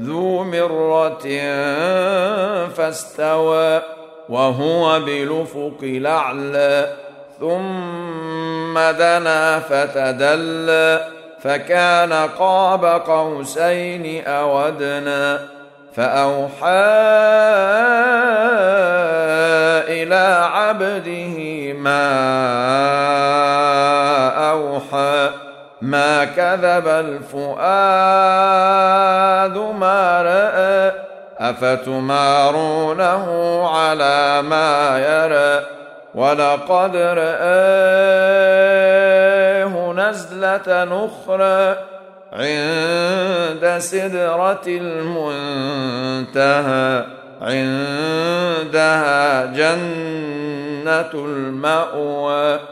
ذو مرة فاستوى وهو بالافق الأعلى ثم دنا فتدلى فكان قاب قوسين أو أدنى فأوحى إلى عبده ما كذب الفؤاد ما رأى. أفتمارونه على ما يرى. ولقد رآه نزلة أخرى عند سدرة المنتهى. عندها جنة المأوى.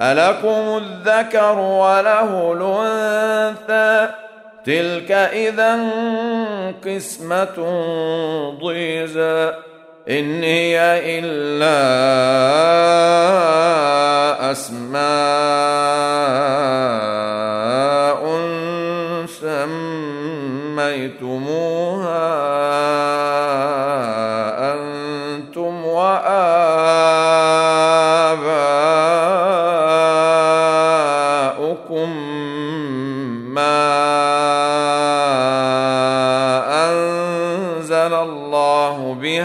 ألكم الذكر وله الأنثى؟ تلك إذا قسمة ضيزى إن هي إلا أسماء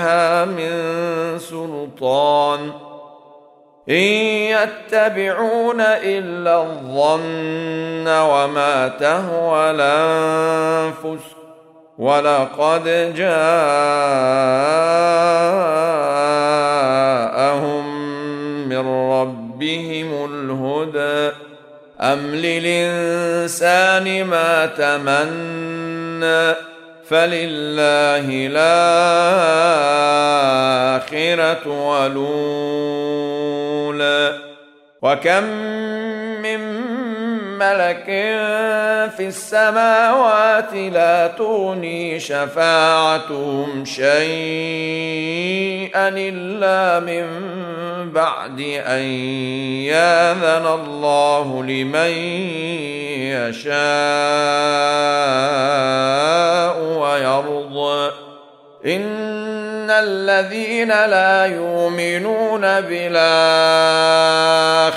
بها من سلطان إن يتبعون إلا الظن وما تهوى الأنفس ولقد جاءهم من ربهم الهدى أم للإنسان ما تمنى فلله الآخرة والأولى. وكم من ملك في السماوات لا تغني شفاعتهم شيئا إلا من بعد أن ياذن الله لمن يشاء ويرضى. إن الذين لا يؤمنون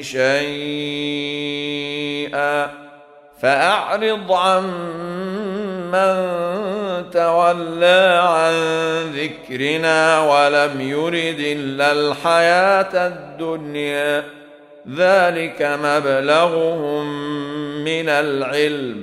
شيئا فأعرض عن من تولى عن ذكرنا ولم يرد إلا الحياة الدنيا ذلك مبلغهم من العلم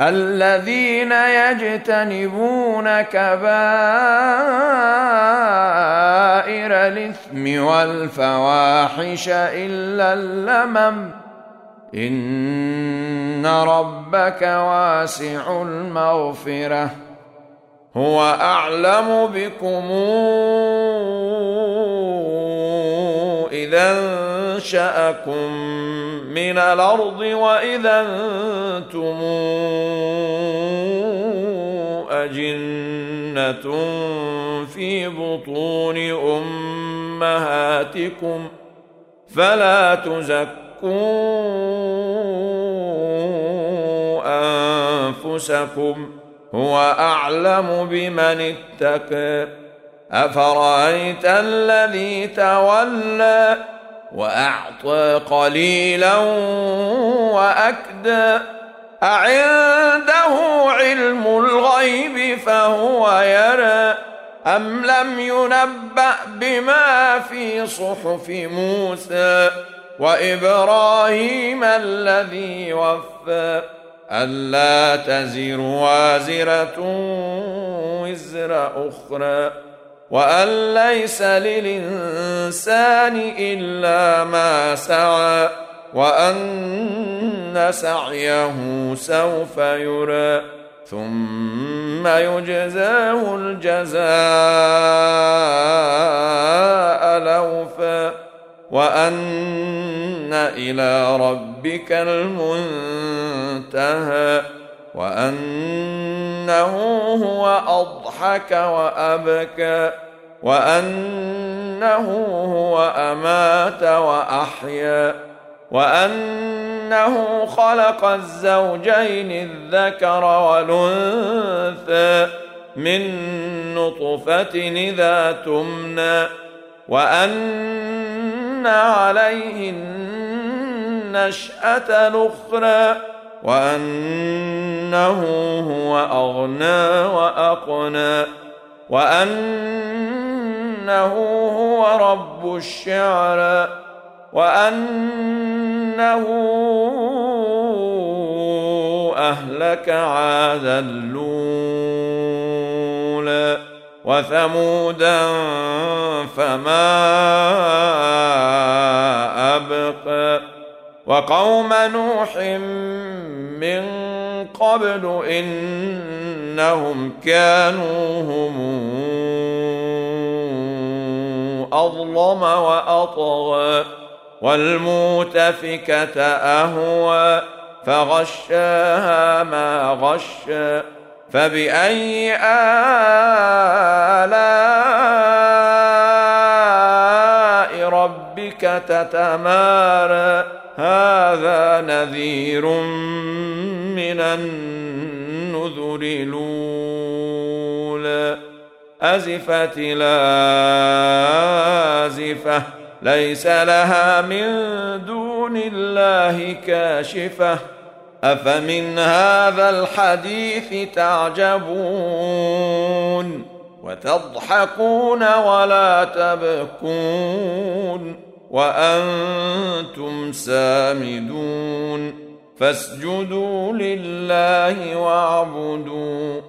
الذين يجتنبون كبائر الإثم والفواحش إلا اللمم. إن ربك واسع المغفرة. هو أعلم بكم إذا أنشأكم من الأرض وإذا أنتم أجنة في بطون أمهاتكم فلا تزكوا أنفسكم هو أعلم بمن اتقى أفرأيت الذي تولى وأعطى قليلا وأكدى. أعنده علم الغيب فهو يرى. أم لم ينبأ بما في صحف موسى وإبراهيم الذي وفى. ألا تزر وازرة وزر أخرى. وأن ليس للإنسان إلا ما سعى وأن سعيه سوف يرى ثم يجزاه الجزاء الاوفى وأن إلى ربك المنتهى وأنه هو أضحك وأبكى وأنه هو أمات وأحيا وأنه خلق الزوجين الذكر والأنثى من نطفة إذا تمنى وأن عليه النشأة الأخرى. وأنه هو أغنى وأقنى وأنه هو رب الشعرى وأنه أهلك عادا الاولى وثمودا فما أبقى وقوم نوح من قبل إنهم كانوا هم أظلم وأطغى والمؤتفكه أهوى فغشاها ما غشى فبأي آلاء ربك تتمارى هذا نذير من النذر الأولى. أزفت لازفه ليس لها من دون الله كاشفة. أفمن هذا الحديث تعجبون؟ وتضحكون ولا تبكون؟ وأنتم سامدون فاسجدوا لله واعبدوا